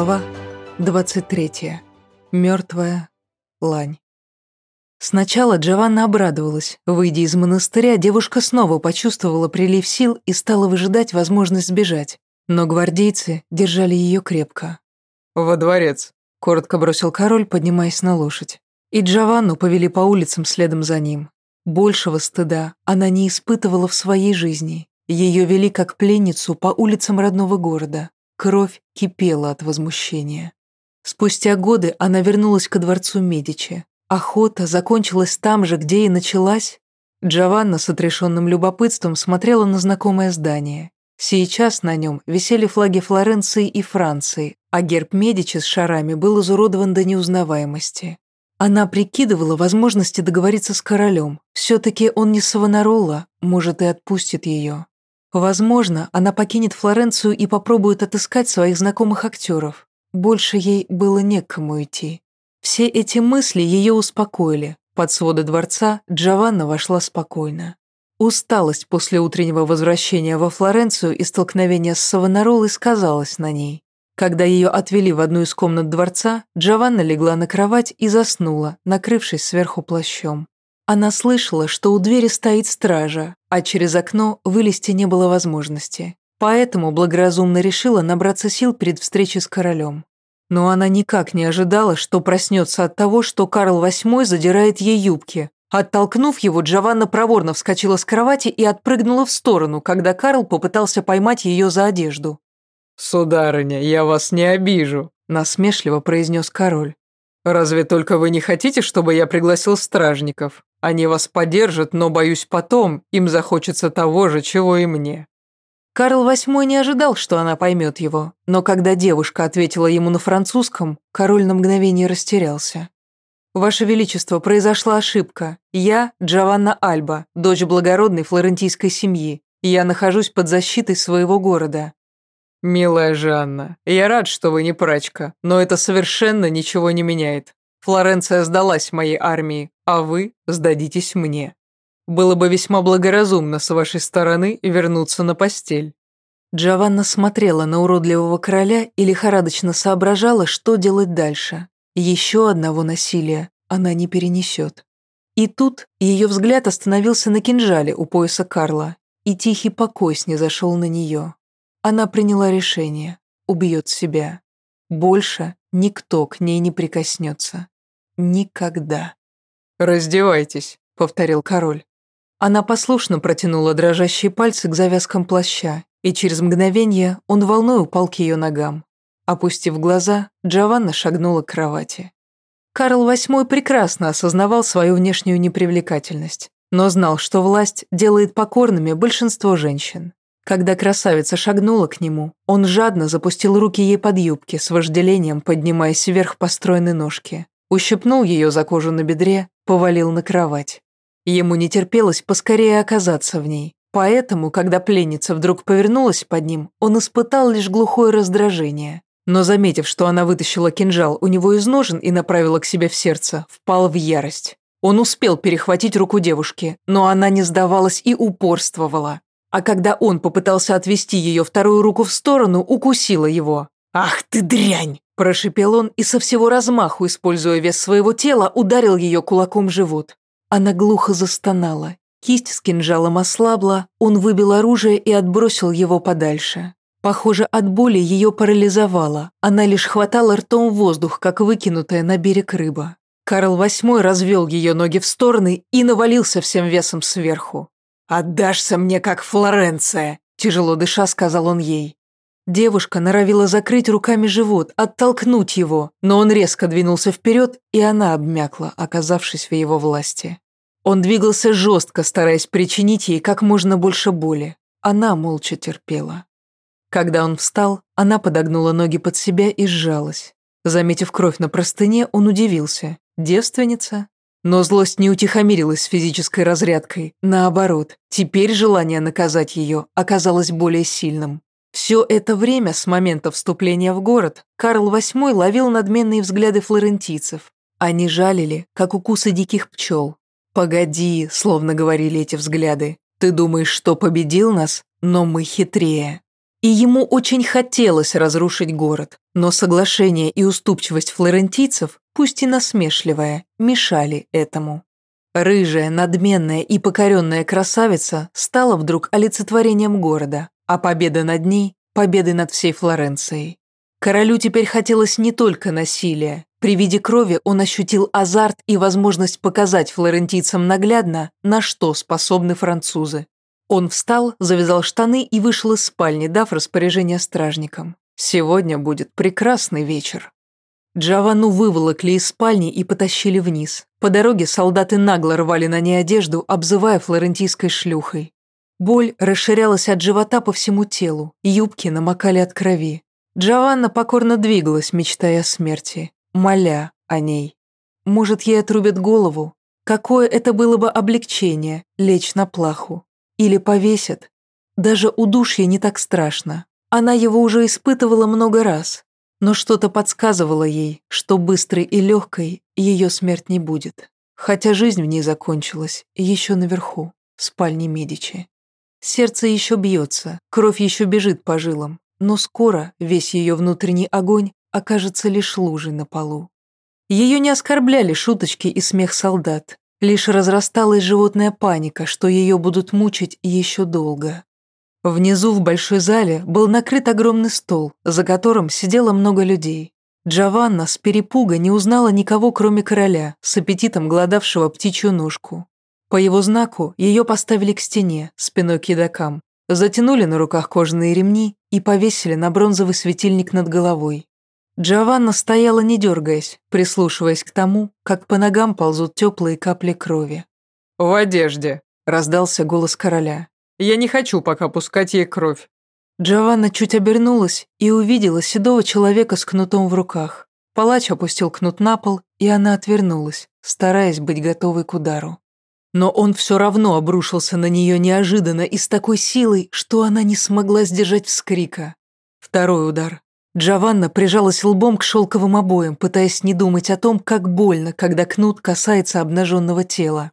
Глава 23. Мертвая лань. Сначала Джованна обрадовалась. Выйдя из монастыря, девушка снова почувствовала прилив сил и стала выжидать возможность сбежать. Но гвардейцы держали ее крепко. «Во дворец», — коротко бросил король, поднимаясь на лошадь. И Джованну повели по улицам следом за ним. Большего стыда она не испытывала в своей жизни. Ее вели как пленницу по улицам родного города. Кровь кипела от возмущения. Спустя годы она вернулась ко дворцу Медичи. Охота закончилась там же, где и началась. Джованна с отрешенным любопытством смотрела на знакомое здание. Сейчас на нем висели флаги Флоренции и Франции, а герб Медичи с шарами был изуродован до неузнаваемости. Она прикидывала возможности договориться с королем. Все-таки он не Савонаролла, может и отпустит ее. Возможно, она покинет Флоренцию и попробует отыскать своих знакомых актеров. Больше ей было не к кому идти. Все эти мысли ее успокоили. Под своды дворца Джованна вошла спокойно. Усталость после утреннего возвращения во Флоренцию и столкновения с Савонаролой сказалась на ней. Когда ее отвели в одну из комнат дворца, Джованна легла на кровать и заснула, накрывшись сверху плащом. Она слышала, что у двери стоит стража, а через окно вылезти не было возможности. Поэтому благоразумно решила набраться сил перед встречей с королем. Но она никак не ожидала, что проснется от того, что Карл VIII задирает ей юбки. Оттолкнув его, Джованна проворно вскочила с кровати и отпрыгнула в сторону, когда Карл попытался поймать ее за одежду. «Сударыня, я вас не обижу», – насмешливо произнес король. «Разве только вы не хотите, чтобы я пригласил стражников? Они вас поддержат, но, боюсь, потом им захочется того же, чего и мне». Карл VIII не ожидал, что она поймет его, но когда девушка ответила ему на французском, король на мгновение растерялся. «Ваше Величество, произошла ошибка. Я Джованна Альба, дочь благородной флорентийской семьи. Я нахожусь под защитой своего города». «Милая Жанна, я рад, что вы не прачка, но это совершенно ничего не меняет. Флоренция сдалась моей армии, а вы сдадитесь мне. Было бы весьма благоразумно с вашей стороны вернуться на постель». Джованна смотрела на уродливого короля и лихорадочно соображала, что делать дальше. Еще одного насилия она не перенесет. И тут ее взгляд остановился на кинжале у пояса Карла, и тихий покой снизошел на нее. Она приняла решение, убьет себя. Больше никто к ней не прикоснется. Никогда. «Раздевайтесь», — повторил король. Она послушно протянула дрожащие пальцы к завязкам плаща, и через мгновение он волной упал к ее ногам. Опустив глаза, Джованна шагнула к кровати. Карл VIII прекрасно осознавал свою внешнюю непривлекательность, но знал, что власть делает покорными большинство женщин. Когда красавица шагнула к нему, он жадно запустил руки ей под юбки, с вожделением поднимаясь вверх по ножке. Ущипнул ее за кожу на бедре, повалил на кровать. Ему не терпелось поскорее оказаться в ней. Поэтому, когда пленница вдруг повернулась под ним, он испытал лишь глухое раздражение. Но, заметив, что она вытащила кинжал у него из ножен и направила к себе в сердце, впал в ярость. Он успел перехватить руку девушки, но она не сдавалась и упорствовала. А когда он попытался отвести ее вторую руку в сторону, укусила его. «Ах ты дрянь!» Прошипел он и со всего размаху, используя вес своего тела, ударил ее кулаком в живот. Она глухо застонала. Кисть с кинжалом ослабла, он выбил оружие и отбросил его подальше. Похоже, от боли ее парализовало. Она лишь хватала ртом воздух, как выкинутая на берег рыба. Карл VIII развел ее ноги в стороны и навалился всем весом сверху. «Отдашься мне, как Флоренция!» – тяжело дыша, сказал он ей. Девушка норовила закрыть руками живот, оттолкнуть его, но он резко двинулся вперед, и она обмякла, оказавшись в его власти. Он двигался жестко, стараясь причинить ей как можно больше боли. Она молча терпела. Когда он встал, она подогнула ноги под себя и сжалась. Заметив кровь на простыне, он удивился. Девственница? Но злость не утихомирилась физической разрядкой. Наоборот, теперь желание наказать ее оказалось более сильным. Все это время, с момента вступления в город, Карл VIII ловил надменные взгляды флорентийцев. Они жалили, как укусы диких пчел. «Погоди», — словно говорили эти взгляды, — «ты думаешь, что победил нас, но мы хитрее». И ему очень хотелось разрушить город, но соглашение и уступчивость флорентийцев, пусть и насмешливая, мешали этому. Рыжая, надменная и покоренная красавица стала вдруг олицетворением города, а победа над ней – победой над всей Флоренцией. Королю теперь хотелось не только насилия. При виде крови он ощутил азарт и возможность показать флорентийцам наглядно, на что способны французы. Он встал, завязал штаны и вышел из спальни, дав распоряжение стражникам. Сегодня будет прекрасный вечер. Джованну выволокли из спальни и потащили вниз. По дороге солдаты нагло рвали на ней одежду, обзывая флорентийской шлюхой. Боль расширялась от живота по всему телу, юбки намокали от крови. Джованна покорно двигалась, мечтая о смерти, моля о ней. Может, ей отрубят голову? Какое это было бы облегчение – лечь на плаху. Или повесят. Даже удушье не так страшно. Она его уже испытывала много раз, но что-то подсказывало ей, что быстрой и легкой ее смерть не будет. Хотя жизнь в ней закончилась, еще наверху, в спальне Медичи. Сердце еще бьется, кровь еще бежит по жилам, но скоро весь ее внутренний огонь окажется лишь лужей на полу. Ее не оскорбляли шуточки и смех солдат, лишь разрасталась животная паника, что ее будут мучить еще долго. Внизу в большой зале был накрыт огромный стол, за которым сидело много людей. Джованна с перепуга не узнала никого, кроме короля, с аппетитом гладавшего птичью ножку. По его знаку ее поставили к стене, спиной к едокам, затянули на руках кожаные ремни и повесили на бронзовый светильник над головой. Джованна стояла не дергаясь, прислушиваясь к тому, как по ногам ползут теплые капли крови. «В одежде», — раздался голос короля. Я не хочу пока пускать ей кровь». Джованна чуть обернулась и увидела седого человека с кнутом в руках. Палач опустил кнут на пол, и она отвернулась, стараясь быть готовой к удару. Но он все равно обрушился на нее неожиданно и с такой силой, что она не смогла сдержать вскрика. Второй удар. Джованна прижалась лбом к шелковым обоям, пытаясь не думать о том, как больно, когда кнут касается обнаженного тела.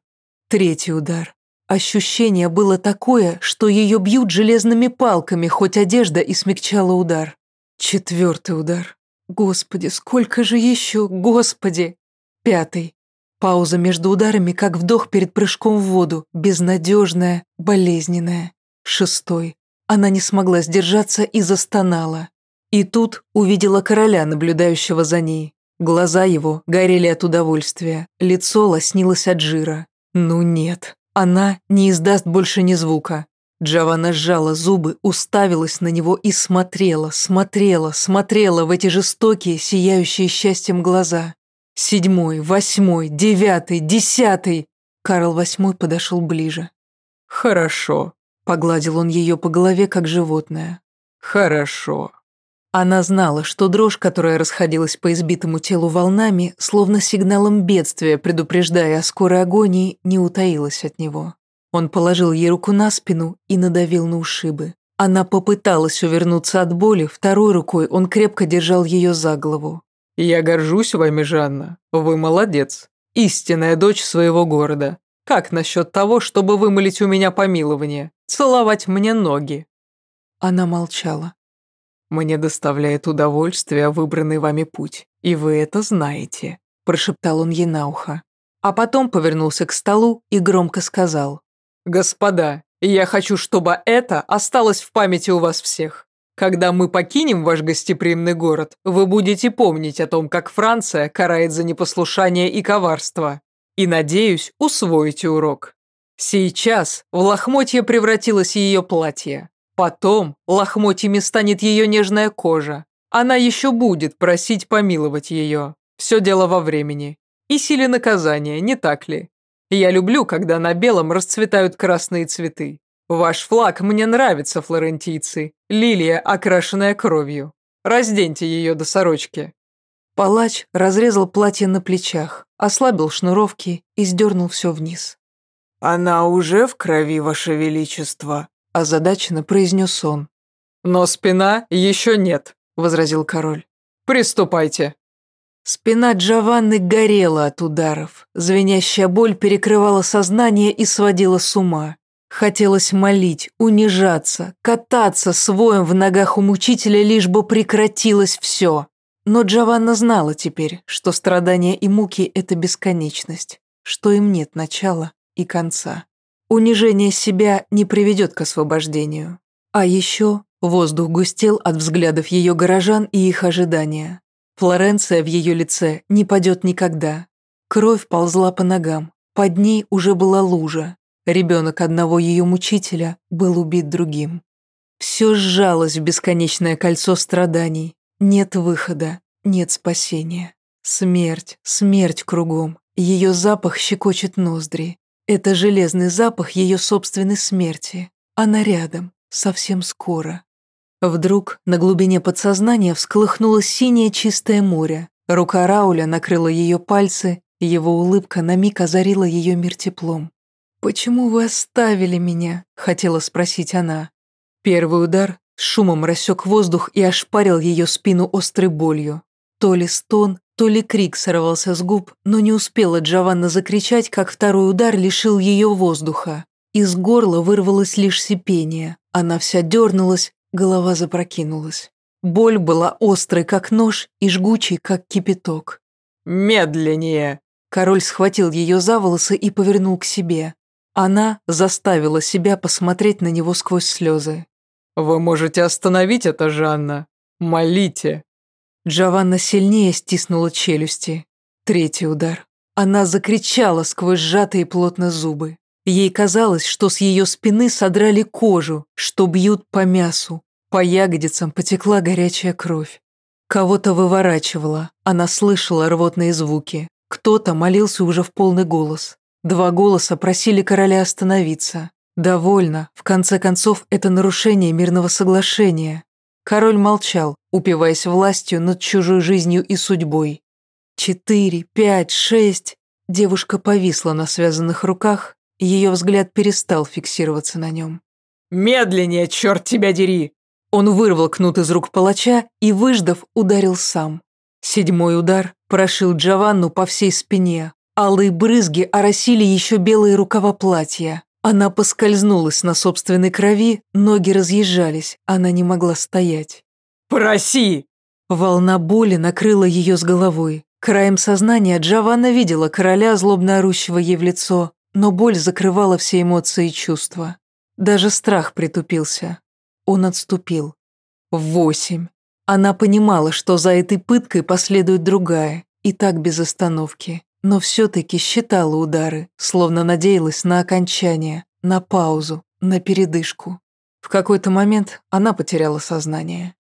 Третий удар. Ощущение было такое, что ее бьют железными палками, хоть одежда и смягчала удар. Четвертый удар. Господи, сколько же еще, господи! Пятый. Пауза между ударами, как вдох перед прыжком в воду, безнадежная, болезненная. Шестой. Она не смогла сдержаться и застонала. И тут увидела короля, наблюдающего за ней. Глаза его горели от удовольствия, лицо лоснилось от жира. Ну нет, она не издаст больше ни звука. Джованна сжала зубы, уставилась на него и смотрела, смотрела, смотрела в эти жестокие, сияющие счастьем глаза. Седьмой, восьмой, девятый, десятый. Карл восьмой подошел ближе. «Хорошо», — погладил он ее по голове, как животное. «Хорошо». Она знала, что дрожь, которая расходилась по избитому телу волнами, словно сигналом бедствия, предупреждая о скорой агонии, не утаилась от него. Он положил ей руку на спину и надавил на ушибы. Она попыталась увернуться от боли, второй рукой он крепко держал ее за голову. «Я горжусь вами, Жанна. Вы молодец. Истинная дочь своего города. Как насчет того, чтобы вымолить у меня помилование? Целовать мне ноги?» Она молчала. «Мне доставляет удовольствие выбранный вами путь, и вы это знаете», – прошептал он ей на ухо. А потом повернулся к столу и громко сказал. «Господа, я хочу, чтобы это осталось в памяти у вас всех. Когда мы покинем ваш гостеприимный город, вы будете помнить о том, как Франция карает за непослушание и коварство. И, надеюсь, усвоите урок. Сейчас в лохмотье превратилось ее платье. Потом лохмотьями станет ее нежная кожа. Она еще будет просить помиловать ее. Все дело во времени. И силе наказания, не так ли? Я люблю, когда на белом расцветают красные цветы. Ваш флаг мне нравится, флорентийцы. Лилия, окрашенная кровью. Разденьте ее до сорочки». Палач разрезал платье на плечах, ослабил шнуровки и сдернул все вниз. «Она уже в крови, ваше величество», озадаченно произнес он. «Но спина еще нет», — возразил король. «Приступайте». Спина Джованны горела от ударов. Звенящая боль перекрывала сознание и сводила с ума. Хотелось молить, унижаться, кататься своим в ногах у мучителя, лишь бы прекратилось все. Но Джованна знала теперь, что страдания и муки – это бесконечность, что им нет начала и конца. Унижение себя не приведет к освобождению. А еще воздух густел от взглядов ее горожан и их ожидания. Флоренция в ее лице не падет никогда. Кровь ползла по ногам, под ней уже была лужа. Ребенок одного ее мучителя был убит другим. Все сжалось в бесконечное кольцо страданий. Нет выхода, нет спасения. Смерть, смерть кругом. Ее запах щекочет ноздри. Это железный запах ее собственной смерти. Она рядом, совсем скоро. Вдруг на глубине подсознания всколыхнуло синее чистое море. Рука Рауля накрыла ее пальцы, его улыбка на миг озарила ее мир теплом. «Почему вы оставили меня?» – хотела спросить она. Первый удар шумом рассек воздух и ошпарил ее спину острой болью. То ли стон, то ли крик сорвался с губ, но не успела Джованна закричать, как второй удар лишил ее воздуха. Из горла вырвалось лишь сипение. Она вся дернулась, голова запрокинулась. Боль была острой, как нож, и жгучей, как кипяток. «Медленнее!» Король схватил ее за волосы и повернул к себе. Она заставила себя посмотреть на него сквозь слезы. «Вы можете остановить это, Жанна. Молите!» Джованна сильнее стиснула челюсти. Третий удар. Она закричала сквозь сжатые плотно зубы. Ей казалось, что с ее спины содрали кожу, что бьют по мясу. По ягодицам потекла горячая кровь. Кого-то выворачивала, она слышала рвотные звуки. Кто-то молился уже в полный голос. Два голоса просили короля остановиться. Довольно, в конце концов, это нарушение мирного соглашения. Король молчал, упиваясь властью над чужой жизнью и судьбой. Четыре, пять, шесть. Девушка повисла на связанных руках, и ее взгляд перестал фиксироваться на нем. «Медленнее, черт тебя дери!» Он вырвал кнут из рук палача и, выждав, ударил сам. Седьмой удар прошил Джованну по всей спине. Алые брызги оросили еще белые рукава платья. Она поскользнулась на собственной крови, ноги разъезжались, она не могла стоять. «Проси!» Волна боли накрыла ее с головой. Краем сознания Джованна видела короля, злобно орущего ей в лицо, но боль закрывала все эмоции и чувства. Даже страх притупился. Он отступил. Восемь. Она понимала, что за этой пыткой последует другая, и так без остановки но все-таки считала удары, словно надеялась на окончание, на паузу, на передышку. В какой-то момент она потеряла сознание.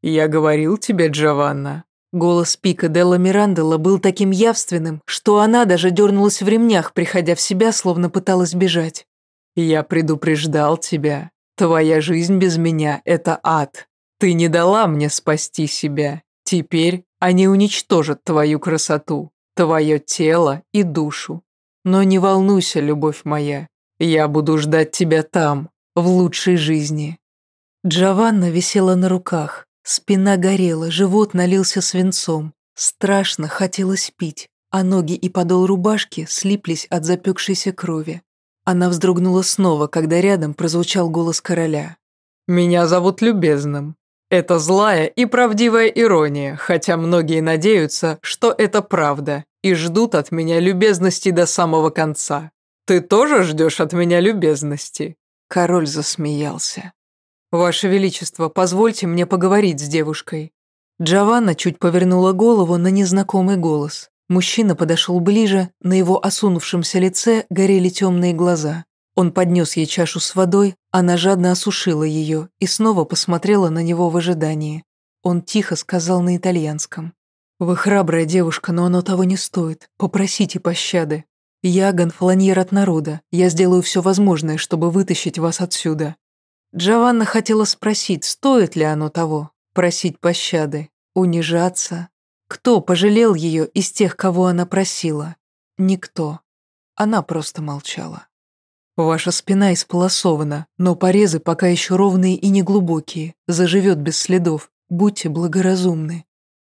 «Я говорил тебе, Джованна». Голос Пика Делла Мирандела был таким явственным, что она даже дернулась в ремнях, приходя в себя, словно пыталась бежать. «Я предупреждал тебя. Твоя жизнь без меня — это ад. Ты не дала мне спасти себя. Теперь они уничтожат твою красоту твое тело и душу. Но не волнуйся, любовь моя, я буду ждать тебя там, в лучшей жизни». Джованна висела на руках, спина горела, живот налился свинцом. Страшно хотелось пить, а ноги и подол рубашки слиплись от запекшейся крови. Она вздрогнула снова, когда рядом прозвучал голос короля. «Меня зовут Любезным. Это злая и правдивая ирония, хотя многие надеются, что это правда, и ждут от меня любезности до самого конца. Ты тоже ждешь от меня любезности?» Король засмеялся. «Ваше Величество, позвольте мне поговорить с девушкой». Джованна чуть повернула голову на незнакомый голос. Мужчина подошел ближе, на его осунувшемся лице горели темные глаза. Он поднес ей чашу с водой, она жадно осушила ее и снова посмотрела на него в ожидании. Он тихо сказал на итальянском. «Вы храбрая девушка, но оно того не стоит. Попросите пощады. Я гонфланьер от народа. Я сделаю все возможное, чтобы вытащить вас отсюда». Джованна хотела спросить, стоит ли оно того, просить пощады, унижаться. Кто пожалел ее из тех, кого она просила? Никто. Она просто молчала. Ваша спина исполосована, но порезы пока еще ровные и неглубокие, заживет без следов. Будьте благоразумны.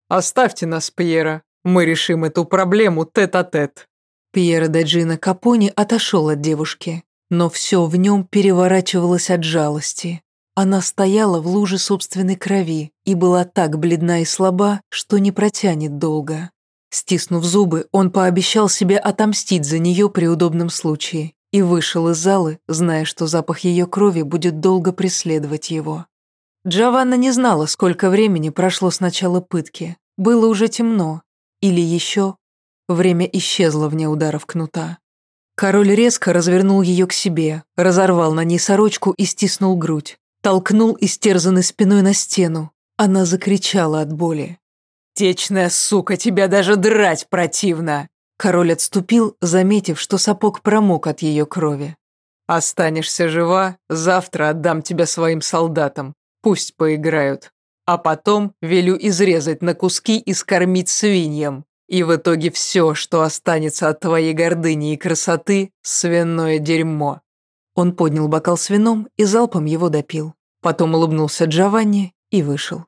Оставьте нас, Пьера. Мы решим эту проблему тет-а-тет. -тет. Пьера Даджина Капони отошел от девушки. но все в нем переворачивалось от жалости. Она стояла в луже собственной крови и была так бледна и слаба, что не протянет долго. Стиснув зубы, он пообещал себе отомстить за нее при удобном случае и вышел из залы, зная, что запах ее крови будет долго преследовать его. Джованна не знала, сколько времени прошло с начала пытки. Было уже темно. Или еще время исчезло вне ударов кнута. Король резко развернул ее к себе, разорвал на ней сорочку и стиснул грудь. Толкнул истерзанной спиной на стену. Она закричала от боли. «Течная сука, тебя даже драть противно!» Король отступил, заметив, что сапог промок от ее крови. «Останешься жива, завтра отдам тебя своим солдатам. Пусть поиграют. А потом велю изрезать на куски и скормить свиньям. И в итоге все, что останется от твоей гордыни и красоты, свиное дерьмо». Он поднял бокал с вином и залпом его допил. Потом улыбнулся Джованни и вышел.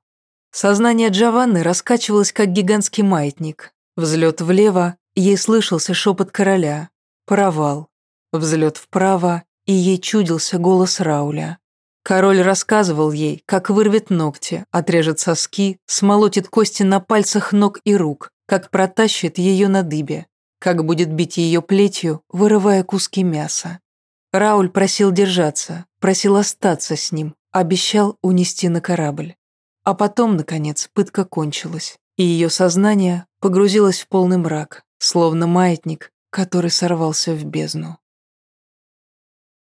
Сознание Джованны раскачивалось, как гигантский маятник. Взлет влево, ей слышался шепот короля. Провал. Взлет вправо, и ей чудился голос Рауля. Король рассказывал ей, как вырвет ногти, отрежет соски, смолотит кости на пальцах ног и рук, как протащит ее на дыбе, как будет бить ее плетью, вырывая куски мяса. Рауль просил держаться, просил остаться с ним, обещал унести на корабль. А потом, наконец, пытка кончилась, и ее сознание погрузилось в полный мрак, словно маятник, который сорвался в бездну.